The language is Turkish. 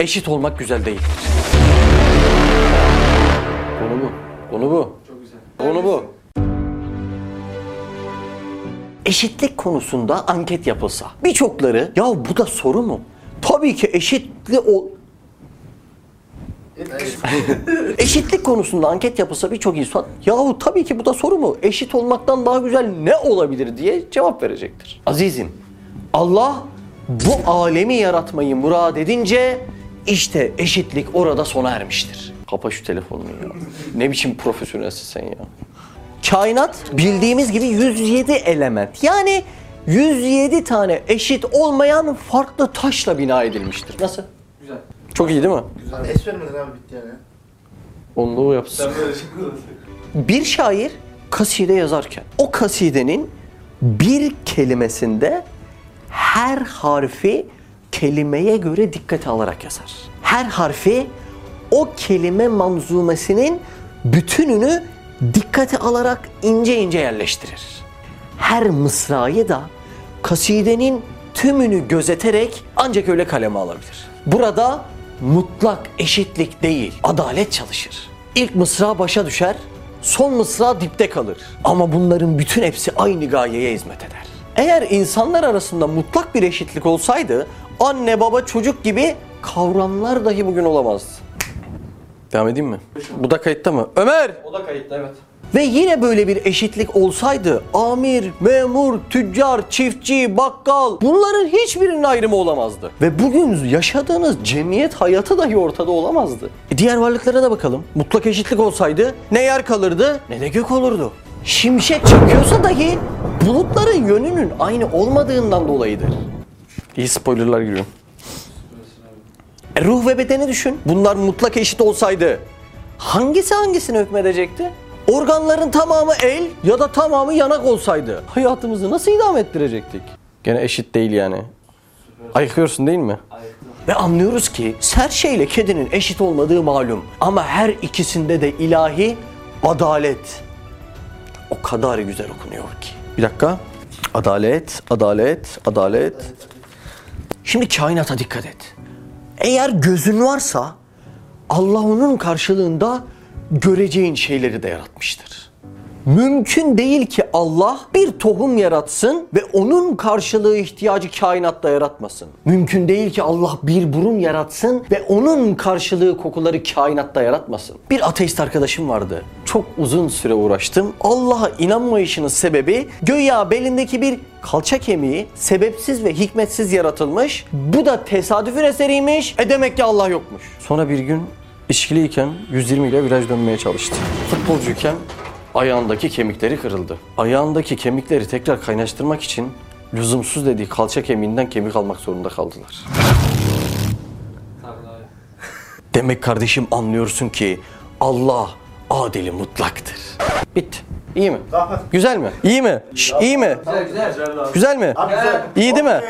Eşit olmak güzel değil. Konu bu. Konu bu. Çok güzel. Konu bu. Eşitlik konusunda anket yapılsa birçokları ya bu da soru mu? Tabii ki eşitli ol... Eşitlik konusunda anket yapılsa birçok insan yahu tabii ki bu da soru mu? Eşit olmaktan daha güzel ne olabilir diye cevap verecektir. Azizim Allah bu alemi yaratmayı murad edince işte eşitlik orada sona ermiştir. Kapa şu telefonunu ya. Ne biçim profesyonelsin sen ya. Kainat bildiğimiz gibi 107 element. Yani 107 tane eşit olmayan farklı taşla bina edilmiştir. Nasıl? Güzel. Çok iyi değil mi? Güzel. Es vermedin abi bitti yani. Onda o yapsın. Sen böyle şey. Bir şair kaside yazarken o kasidenin bir kelimesinde her harfi kelimeye göre dikkate alarak yazar. Her harfi o kelime manzumesinin bütününü dikkate alarak ince ince yerleştirir. Her mısrayı da kasidenin tümünü gözeterek ancak öyle kaleme alabilir. Burada mutlak eşitlik değil, adalet çalışır. İlk mısra başa düşer, son mısra dipte kalır. Ama bunların bütün hepsi aynı gayeye hizmet eder. Eğer insanlar arasında mutlak bir eşitlik olsaydı anne baba çocuk gibi kavramlar dahi bugün olamazdı. Devam edeyim mi? Bu da kayıtta mı? Ömer! O da kayıtlı evet. Ve yine böyle bir eşitlik olsaydı amir, memur, tüccar, çiftçi, bakkal bunların hiçbirinin ayrımı olamazdı. Ve bugün yaşadığınız cemiyet hayatı dahi ortada olamazdı. E diğer varlıklara da bakalım. Mutlak eşitlik olsaydı ne yer kalırdı ne de gök olurdu. Şimşek çekiyorsa dahi bulutların yönünün aynı olmadığından dolayıdır. İyi spoilerlar giriyorum. E, ruh ve bedeni düşün. Bunlar mutlak eşit olsaydı hangisi hangisine hükmedecekti? Organların tamamı el ya da tamamı yanak olsaydı hayatımızı nasıl idame ettirecektik? Gene eşit değil yani. Ayıkıyorsun değil mi? Ve anlıyoruz ki serçe ile kedinin eşit olmadığı malum. Ama her ikisinde de ilahi adalet. O kadar güzel okunuyor ki. Bir dakika. Adalet, adalet, adalet. Şimdi kainata dikkat et. Eğer gözün varsa Allah onun karşılığında göreceğin şeyleri de yaratmıştır. Mümkün değil ki Allah bir tohum yaratsın ve onun karşılığı ihtiyacı kainatta yaratmasın. Mümkün değil ki Allah bir burun yaratsın ve onun karşılığı kokuları kainatta yaratmasın. Bir ateist arkadaşım vardı. Çok uzun süre uğraştım. Allah'a inanmayışının sebebi göya belindeki bir kalça kemiği sebepsiz ve hikmetsiz yaratılmış. Bu da tesadüfün eseriymiş. E demek ki Allah yokmuş. Sonra bir gün içkiliyken 120 ile viraj dönmeye çalıştı. Futbolcuyken ayağındaki kemikleri kırıldı. Ayağındaki kemikleri tekrar kaynaştırmak için lüzumsuz dediği kalça kemiğinden kemik almak zorunda kaldılar. Tabii abi. Demek kardeşim anlıyorsun ki Allah adeli mutlaktır. Bitti. İyi mi? Güzel mi? İyi mi? Şş, iyi mi? Güzel güzel. Güzel mi? Abi güzel. İyi değil mi?